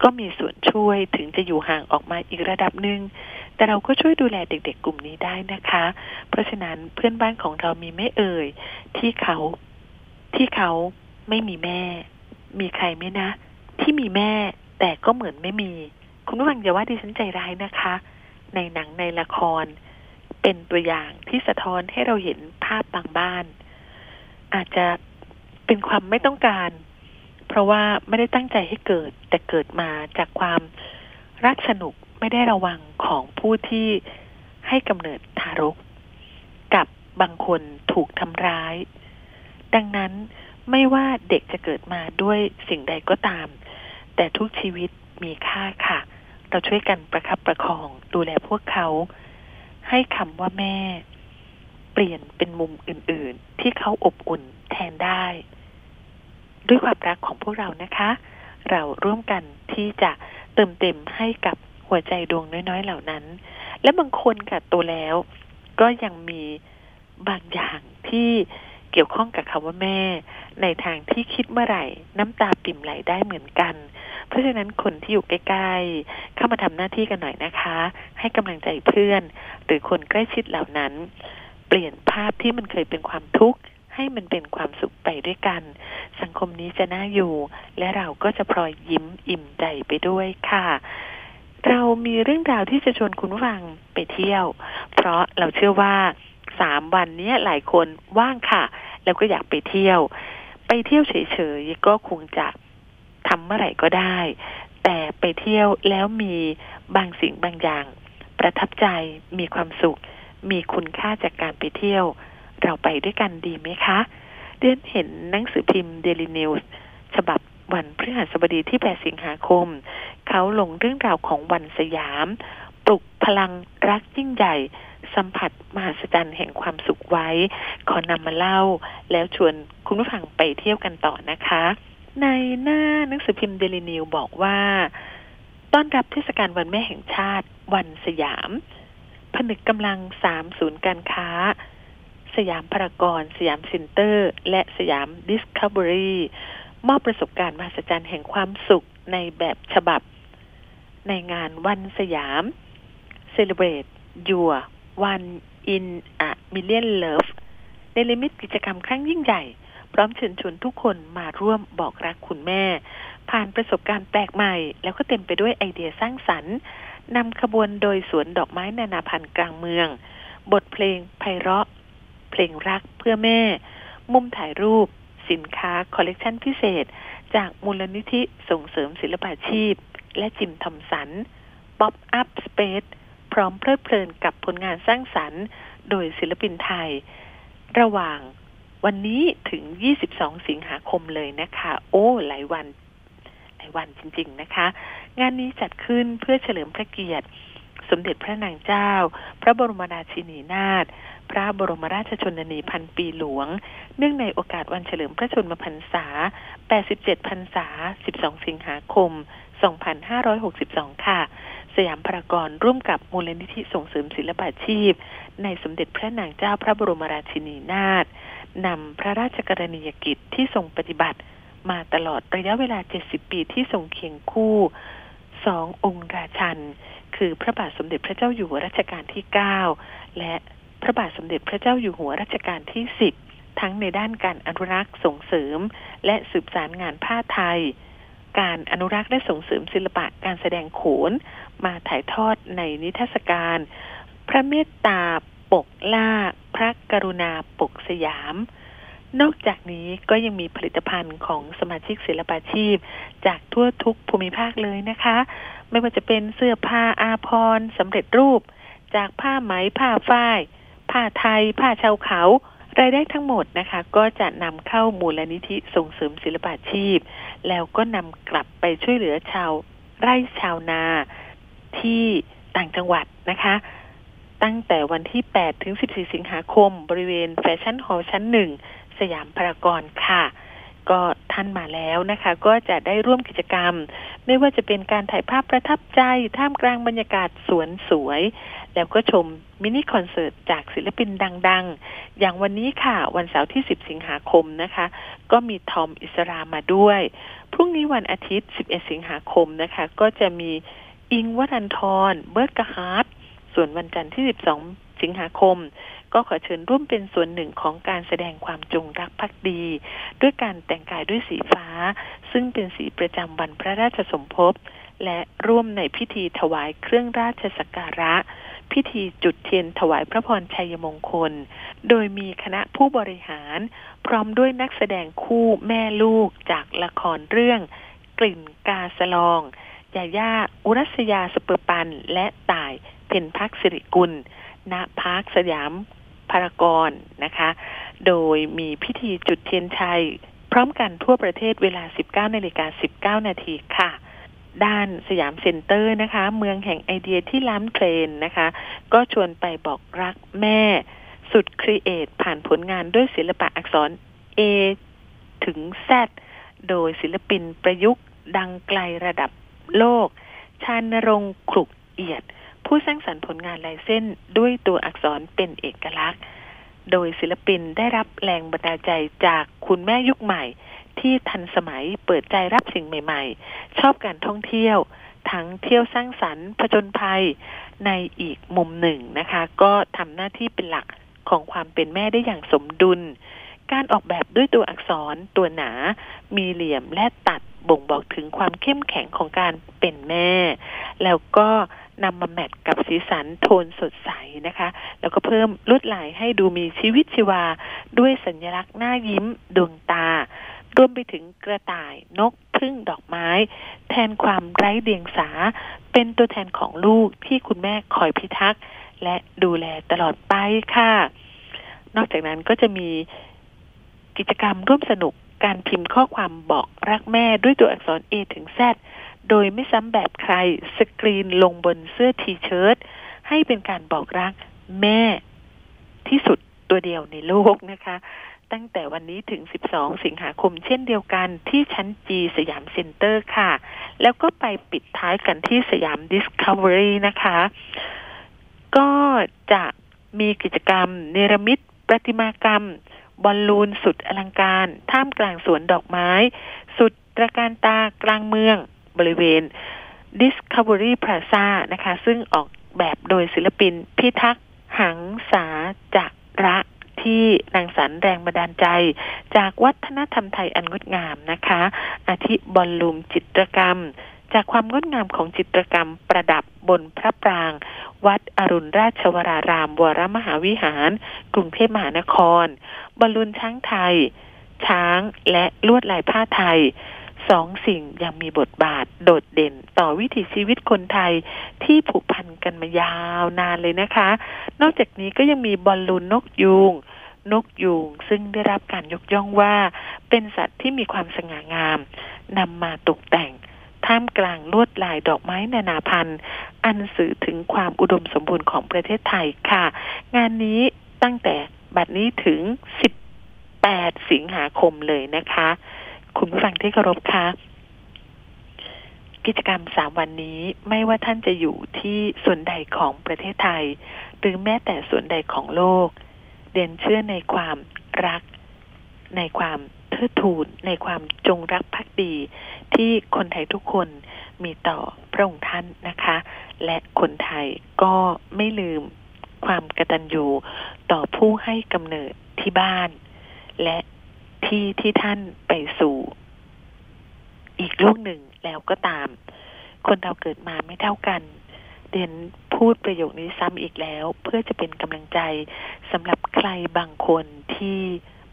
ก็มีส่วนช่วยถึงจะอยู่ห่างออกมาอีกระดับหนึ่ง แต่เราก็ช่วยดูแลเด็กๆกลุ่มนี้ได้นะคะ เพราะฉะนั้นเพื่อนบ้านของเรามีไม่เอ่ย ที่เขาที่เขาไม่มีแม่ มีใครไหมนะ ที่มีแม่ แต่ก็เหมือนไม่มี คุณผู้ฟังอย่าว่าดิฉันใจร้ายนะคะ ในหนังในละคร เป็นตัวอย่างที่สะท้อนให้เราเห็นภาพบางบ้าน อาจจะเป็นความไม่ต้องการ เพราะว่าไม่ได้ตั้งใจให้เกิด แต่เกิดมาจากความรักสนุกไม่ได้ระวังของผู้ที่ให้กำเนิดทารก กับบางคนถูกทำร้าย ดังนั้นไม่ว่าเด็กจะเกิดมาด้วยสิ่งใดก็ตาม แต่ทุกชีวิตมีค่าค่ะ เราช่วยกันประคับประคองดูแลพวกเขา ให้คำว่าแม่ เปลี่ยนเป็นมุมอื่น ๆ ที่เขาอบอุ่นแทนได้ ด้วยความรักของพวกเรานะคะ เราร่วมกันที่จะเติมเต็มให้กับหัวใจดวงน้อย ๆ เหล่านั้น และบางคนกับตัวแล้ว ก็ยังมีบางอย่างที่ เกี่ยวข้องกับคำว่าแม่ ในทางที่คิดเมื่อไหร่ น้ำตาปิ่มไหลได้เหมือนกัน เพราะฉะนั้นคนที่อยู่ใกล้ๆ เข้ามาทำหน้าที่กันหน่อยนะคะ ให้กำลังใจเพื่อน หรือคนใกล้ชิดเหล่านั้น เปลี่ยนภาพที่มันเคยเป็นความทุกข์ให้มันเป็นความสุขไปด้วยกัน สังคมนี้จะน่าอยู่ และเราก็จะพลอยยิ้มอิ่มใจไปด้วยค่ะ เรามีเรื่องราวที่จะชวนคุณฟังไปเที่ยว เพราะเราเชื่อว่า สามวันนี้หลายคนว่างค่ะ แล้วก็อยากไปเที่ยว ไปเที่ยวเฉยๆก็คงจะทำเมื่อไหร่ก็ได้ แต่ไปเที่ยวแล้วมีบางสิ่งบางอย่าง ประทับใจมีความสุข มีคุณค่าจากการไปเที่ยว เราไปด้วยกันดีไหมคะเดือนเห็นหนังสือพิมพ์ Daily News ฉบับวันพฤหัสบดีที่ 8 สิงหาคม เขาลงเรื่องราวของวันสยาม ปลุกพลังรักยิ่งใหญ่ สัมผัสมหัศจรรย์แห่งความสุขไว้ ขอนำมาเล่า แล้วชวนคุณผู้ฟังไปเที่ยวกันต่อนะคะ ในหน้าหนังสือพิมพ์เดลินิวบอกว่า ต้อนรับเทศกาลวันแม่แห่งชาติONESIAM ผนึกกำลังสามศูนย์การค้า สยามพารากอนสยามเซ็นเตอร์ และสยามดิสคัฟเวอรี่มอบประสบการณ์มหัศจรรย์แห่งความสุขในแบบฉบับ ในงานวันสยาม Celebrate Your One in a Million Love Unlimited กิจกรรมครั้งยิ่งใหญ่ พร้อมเชิญชวนทุกคนมาร่วมบอกรักคุณแม่ ผ่านประสบการณ์แปลกใหม่ แล้วก็เต็มไปด้วยไอเดียสร้างสรรค์นำขบวนโดยสวนดอกไม้นานาพันธุ์กลางเมือง บทเพลงไพเราะ เพลงรักเพื่อแม่ มุมถ่ายรูป สินค้าคอลเลกชันพิเศษ จากมูลนิธิส่งเสริมศิลปาชีพ และจิมทอมสัน Pop-up Space พร้อมเพลิดเพลินกับผลงานสร้างสรรค์ โดยศิลปินไทย ระหว่างวันนี้ถึง 22 สิงหาคมเลยนะคะ โอ้ หลายวัน หลายวันจริง ๆ นะคะ งานนี้จัดขึ้นเพื่อเฉลิมพระเกียรติ สมเด็จพระนางเจ้า พระบรมราชินีนาถ พระบรมราชชนนีพันปีหลวง เนื่องในโอกาสวันเฉลิมพระชนมพรรษา 87 พรรษา 12 สิงหาคม 2562 ค่ะ สยามพารากอนร่วมกับมูลนิธิส่งเสริมศิลปาชีพ ในสมเด็จพระนางเจ้าพระบรมราชินีนาถนำพระราชกรณียกิจที่ทรงปฏิบัติมาตลอดระยะเวลา 70 ปีที่ทรงเคียงคู่สององค์ราชัน คือพระบาทสมเด็จพระเจ้าอยู่หัวรัชกาลที่ 9 และพระบาทสมเด็จพระเจ้าอยู่หัวรัชกาลที่ 10 ทั้งในด้านการอนุรักษ์ส่งเสริม และสืบสารงานผ้าไทย การอนุรักษ์และส่งเสริมศิลปะการแสดงโขน มาถ่ายทอดในนิทรรศการ พระเมตตาปกล่า พระกรุณาปกสยาม นอกจากนี้ก็ยังมีผลิตภัณฑ์ของสมาชิกศิลปาชีพ จากทั่วทุกภูมิภาคเลยนะคะ ไม่ว่าจะเป็นเสื้อผ้าอาภรณ์สำเร็จรูป จากผ้าไหมผ้าฝ้าย ผ้าไทย ผ้าชาวเขา รายได้ทั้งหมดนะคะ ก็จะนำเข้ามูลนิธิส่งเสริมศิลปาชีพ แล้วก็นำกลับไปช่วยเหลือชาวไร่ชาวนาที่ต่างจังหวัดนะคะ ตั้งแต่วันที่ 8 ถึง 14 สิงหาคม บริเวณ Fashion Hall ชั้นหนึ่งสยามพารากอนค่ะ ก็ท่านมาแล้วนะคะ ก็จะได้ร่วมกิจกรรม ไม่ว่าจะเป็นการถ่ายภาพประทับใจ ท่ามกลางบรรยากาศสวนสวย แล้วก็ชมมินิคอนเสิร์ตจากศิลปินดัง ๆ อย่างวันนี้ค่ะ วันเสาร์ที่ 10 สิงหาคมนะคะ ก็มีทอมอิศรามาด้วย พรุ่งนี้วันอาทิตย์ 11 สิงหาคมนะคะ ก็จะมีอิ้งค์ วรันธรเบิร์ดกะฮาร์ทส่วนวันจันทร์ที่ 12 สิงหาคม ก็ขอเชิญร่วมเป็นส่วนหนึ่งของการแสดงความจงรักภักดี ด้วยการแต่งกายด้วยสีฟ้า ซึ่งเป็นสีประจำวันพระราชสมภพและร่วมในพิธีถวายเครื่องราชสักการะ พิธีจุดเทียนถวายพระพรชัยมงคล โดยมีคณะผู้บริหาร พร้อมด้วยนักแสดงคู่แม่ลูกจากละครเรื่อง กลิ่นกาสะลอง ญาญ่าอุรัสยา เสปอร์บันด์ และต่ายเพ็ญพักตร์ ศิริกุล ณพาร์คสยามพารากอนนะคะ โดยมีพิธีจุดเทียนชัย พร้อมกันทั่วประเทศเวลา 19นาฬิกา19 นาทีค่ะ ด้านสยามเซ็นเตอร์นะคะ เมืองแห่งไอเดียที่ล้ำเทรนด์นะคะ ก็ชวนไปบอกรักแม่ สุดครีเอทผ่านผลงานด้วยศิลปะอักษร A ถึง Z โดยศิลปินประยุกต์ดังไกลระดับโลก ชานรงค์ขลุกเอียด ผู้สร้างสรรค์ผลงานลายเส้นด้วยตัวอักษรเป็นเอกลักษณ์ โดยศิลปินได้รับแรงบันดาลใจจากคุณแม่ยุคใหม่ ที่ทันสมัยเปิดใจรับสิ่งใหม่ ๆ ชอบการท่องเที่ยว ทั้งเที่ยวสร้างสรรค์ผจญภัยในอีกมุมหนึ่งนะคะ ก็ทำหน้าที่เป็นหลักของความเป็นแม่ได้อย่างสมดุล การออกแบบด้วยตัวอักษรตัวหนา มีเหลี่ยมและตัดบ่งบอกถึงความเข้มแข็งของการเป็นแม่ แล้วก็นำมาแมทกับสีสันโทนสดใสนะคะ แล้วก็เพิ่มลวดลายให้ดูมีชีวิตชีวา ด้วยสัญลักษณ์หน้ายิ้มดวงตา รวมไปถึงกระต่ายนกพึ่งดอกไม้ แทนความไร้เดียงสา เป็นตัวแทนของลูกที่คุณแม่คอยพิทักษ์และดูแลตลอดไปค่ะ นอกจากนั้นก็จะมีกิจกรรมร่วมสนุกการพิมพ์ข้อความบอกรักแม่ด้วยตัวอักษร A ถึง Z โดยไม่ซ้ำแบบใครสกรีนลงบนเสื้อทีเชิ้ตให้เป็นการบอกรักแม่ที่สุดตัวเดียวในโลกนะคะ ตั้งแต่วันนี้ถึง 12 สิงหาคมเช่นเดียวกันที่ชั้น G สยามเซ็นเตอร์ค่ะ แล้วก็ไปปิดท้ายกันที่สยามดิสคัฟเวอรี่นะคะ ก็จะมีกิจกรรม เนรมิตประติมากรรม บอลลูนสุดอลังการ ท่ามกลางสวนดอกไม้ สุดตระการตากลางเมืองบริเวณ Discovery Plaza นะคะ ซึ่งออกแบบโดยศิลปินพิทักษ์หังสาจักระ ที่นางสรรแรงบันดาลใจ จากวัฒนธรรมไทยอันงดงามนะคะ อาทิบอลลูมจิตรกรรม จากความงดงามของจิตรกรรมประดับบนพระปราง วัดอรุณราชวรารามวรมหาวิหาร กรุงเทพมหานคร บอลลูนช้างไทย ช้างและลวดลายผ้าไทย สองสิ่งยังมีบทบาทโดดเด่นต่อวิถีชีวิตคนไทยที่ผูกพันกันมายาวนานเลยนะคะ นอกจากนี้ก็ยังมีบอลลูนนกยูงนกยูงซึ่งได้รับการยกย่องว่า เป็นสัตว์ที่มีความสง่างามนำมาตกแต่งท่ามกลางลวดลายดอกไม้นานาพันธุ์ อันสื่อถึงความอุดมสมบูรณ์ของประเทศไทยค่ะ งานนี้ตั้งแต่บัดนี้ถึง 18 สิงหาคมเลยนะคะ คุณผู้ฟังที่เคารพคะกิจกรรมสามวันนี้ไม่ว่าท่านจะอยู่ที่ส่วนใดของประเทศไทย หรือแม้แต่ส่วนใดของโลก เด่นเชื่อในความรัก ในความเทิดทูนในความจงรักภักดี ที่คนไทยทุกคนมีต่อพระองค์ท่านนะคะ และคนไทยก็ไม่ลืมความกตัญญูต่อผู้ให้กำเนิดที่บ้าน และ ที่ที่ท่านไปสู่อีกโลกหนึ่งแล้วก็ตาม คนเราเกิดมาไม่เท่ากัน เดนพูดประโยคนี้ซ้ำอีกแล้ว เพื่อจะเป็นกำลังใจสำหรับใครบางคนที่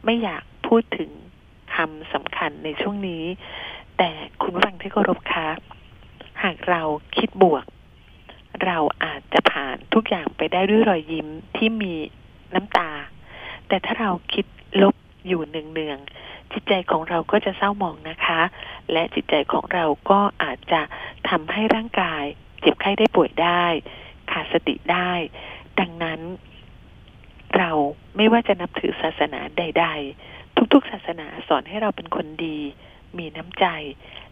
ไม่อยากพูดถึงคำสำคัญในช่วงนี้ แต่คุณผู้ฟังที่เคารพคะ หากเราคิดบวก เราอาจจะผ่านทุกอย่างไปได้ด้วยรอยยิ้มที่มีน้ำตา แต่ถ้าเราคิดลบ อยู่เนืองๆจิตใจของเราก็จะเศร้าหมองนะคะ และจิตใจของเราก็อาจจะทำให้ร่างกาย เจ็บไข้ได้ป่วยได้ ขาดสติได้ ดังนั้น เราไม่ว่าจะนับถือศาสนาใด ๆ ทุกๆ ศาสนาสอนให้เราเป็นคนดี มีน้ำใจ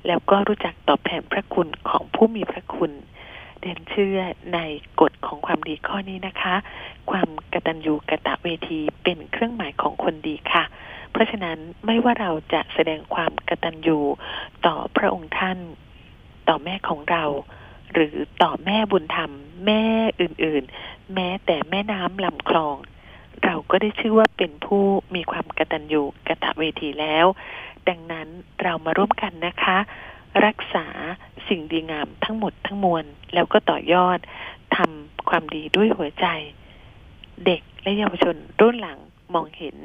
แล้วก็รู้จักตอบแทนพระคุณของผู้มีพระคุณ เรียนเชื่อในกฎของความดีข้อนี้นะคะ ความกตัญญูกะตะเวทีเป็นเครื่องหมายของคนดีค่ะ เพราะฉะนั้นไม่ว่าเราจะแสดงความกตัญญูต่อพระองค์ท่าน ต่อแม่ของเรา หรือต่อแม่บุญธรรม แม่อื่นๆ แม้แต่แม่น้ำลำคลอง เราก็ได้ชื่อว่าเป็นผู้มีความกตัญญูกะตะเวทีแล้ว ดังนั้นเรามาร่วมกันนะคะ รักษาสิ่งดีงามทั้งหมดทั้งมวล แล้วก็ต่อยอดทำความดีด้วยหัวใจ เด็กและเยาวชนรุ่นหลังมองเห็น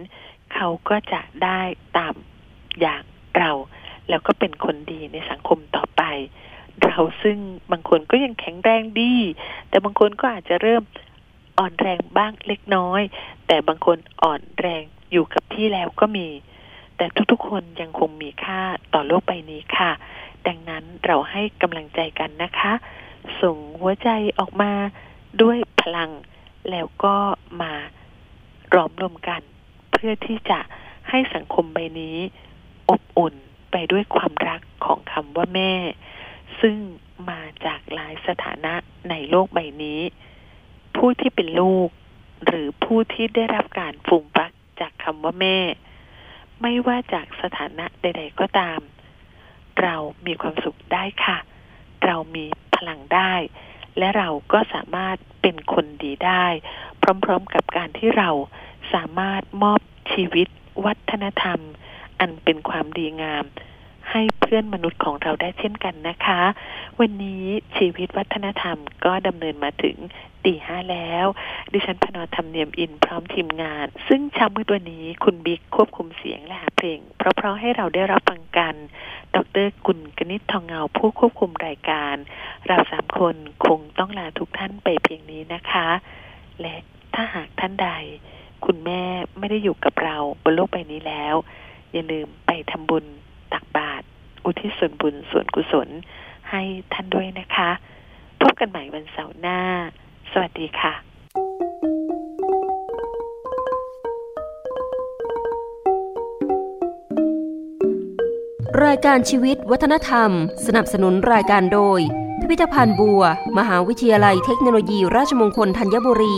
เขาก็จะได้ตามอย่างเรา แล้วก็เป็นคนดีในสังคมต่อไป เราซึ่งบางคนก็ยังแข็งแรงดี แต่บางคนก็อาจจะเริ่มอ่อนแรงบ้างเล็กน้อย แต่บางคนอ่อนแรงอยู่กับที่แล้วก็มี แต่ทุกๆคนยังคงมีค่าต่อโลกใบนี้ค่ะ ดังนั้นเราให้กำลังใจกันนะคะ ส่งหัวใจออกมาด้วยพลัง แล้วก็มาร้อมรวมกัน เพื่อที่จะให้สังคมใบนี้ อบอุ่นไปด้วยความรักของคำว่าแม่ ซึ่งมาจากหลายสถานะในโลกใบนี้ ผู้ที่เป็นลูก หรือผู้ที่ได้รับการฟูมฟักจากคำว่าแม่ ไม่ว่าจากสถานะใด ๆ ก็ตาม เรามีความสุขได้ค่ะ เรามีพลังได้ และเราก็สามารถเป็นคนดีได้ พร้อมๆกับการที่เราสามารถมอบชีวิต วัฒนธรรม อันเป็นความดีงาม ให้เพื่อนมนุษย์ของเราได้เช่นกันนะคะ วันนี้ชีวิตวัฒนธรรมก็ดำเนินมาถึงตีห้าแล้ว ดิฉันพนธรรมเนียมอินพร้อมทีมงาน ซึ่งเช้ามืดวันนี้คุณบิ๊กควบคุมเสียงและหาเพลง เพราะๆให้เราได้รับฟังกัน ดรกุลกนิษฐ์ทองเงาผู้ควบคุมรายการ เราสามคนคงต้องลาทุกท่านไปเพียงนี้นะคะ และถ้าหากท่านใด คุณแม่ไม่ได้อยู่กับเราบนโลกใบนี้แล้ว อย่าลืมไปทำบุญ ตักบาตรอุทิศส่วนบุญส่วนกุศลให้ท่านด้วยนะคะ พบกันใหม่วันเสาร์หน้า สวัสดีค่ะรายการชีวิตวัฒนธรรม สนับสนุนรายการโดย พิพิธภัณฑ์บัว มหาวิทยาลัยเทคโนโลยี ราชมงคลธัญบุรี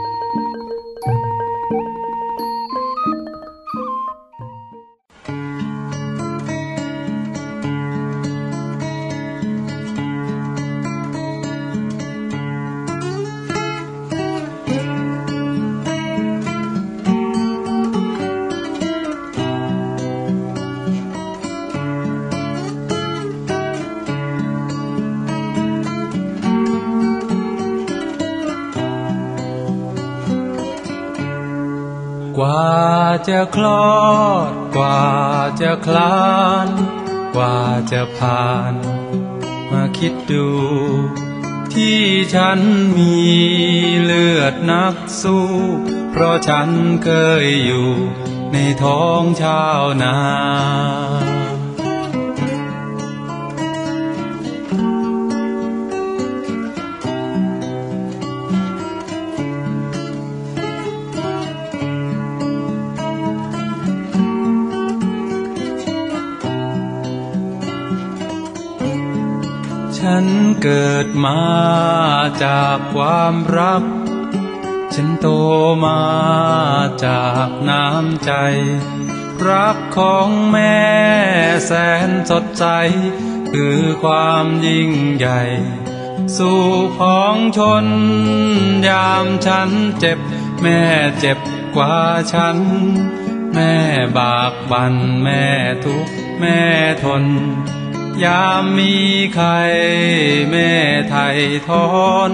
จะคลอด กว่าจะคลาน กว่าจะผ่าน มาคิดดู ที่ฉันมีเลือดนักสู้ เพราะฉันเคยอยู่ในท้องชาวนา ฉันเกิดมาจากความรัก ฉันโตมาจากน้ำใจ รักของแม่แสนสดใส คือความยิ่งใหญ่ สู่ของชน ยามฉันเจ็บ แม่เจ็บกว่าฉัน แม่บากบันแม่ทุกแม่ทน ยามมีใครแม่ไทยทอน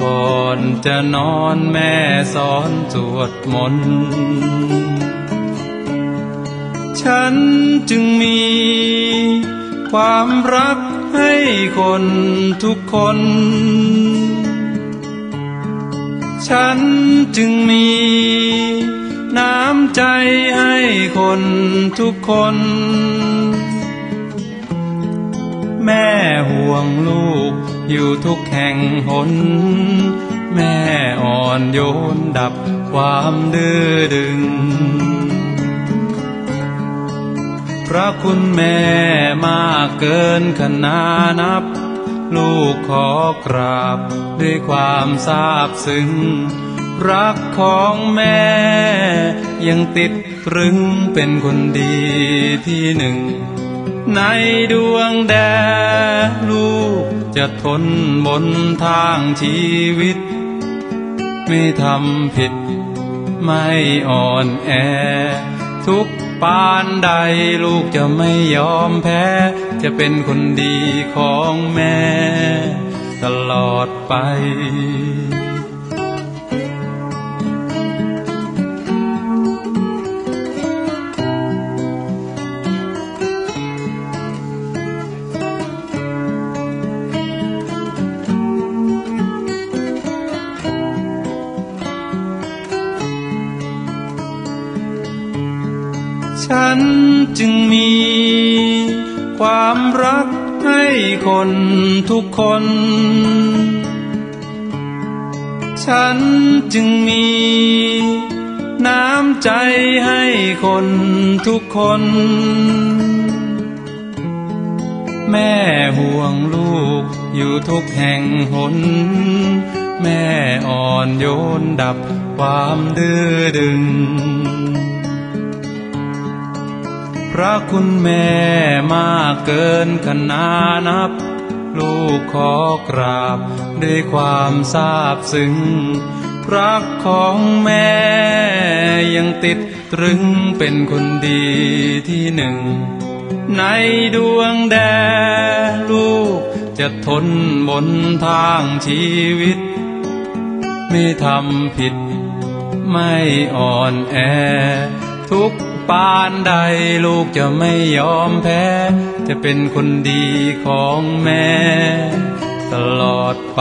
ก่อนจะนอนแม่สอนสวดมนต์ฉันจึงมี ความรักให้คนทุกคน ฉันจึงมี น้ำใจให้คนทุกคน แม่ห่วงลูก อยู่ทุกแห่งหน แม่อ่อนโยนดับความดื้อดึง พระคุณแม่มากเกินขนานับ ลูกขอกราบด้วยความซาบซึ้งรักของแม่ ยังติดตรึงเป็นคนดีที่หนึ่ง ในดวงแดลูกจะทนบนทางชีวิต ไม่ทำผิด ไม่อ่อนแอ ทุกปานใดลูกจะไม่ยอมแพ้ จะเป็นคนดีของแม่ ตลอดไป ฉันจึงมี ความรักให้คนทุกคน ฉันจึงมี น้ำใจให้คนทุกคน แม่ห่วงลูกอยู่ทุกแห่งหน แม่อ่อนโยนดับความดื้อดึง ระคุณแม่มากเกินขนานับ ลูกขอกราบด้วยความซาบซึ้งรักของแม่ยังติดตรึงเป็นคนดีที่หนึ่ง ในดวงแดลูกจะทนบนทางชีวิต ไม่ทำผิด ไม่อ่อนแอ ทุก ปานใดลูกจะไม่ยอมแพ้ จะเป็นคนดีของแม่ ตลอดไป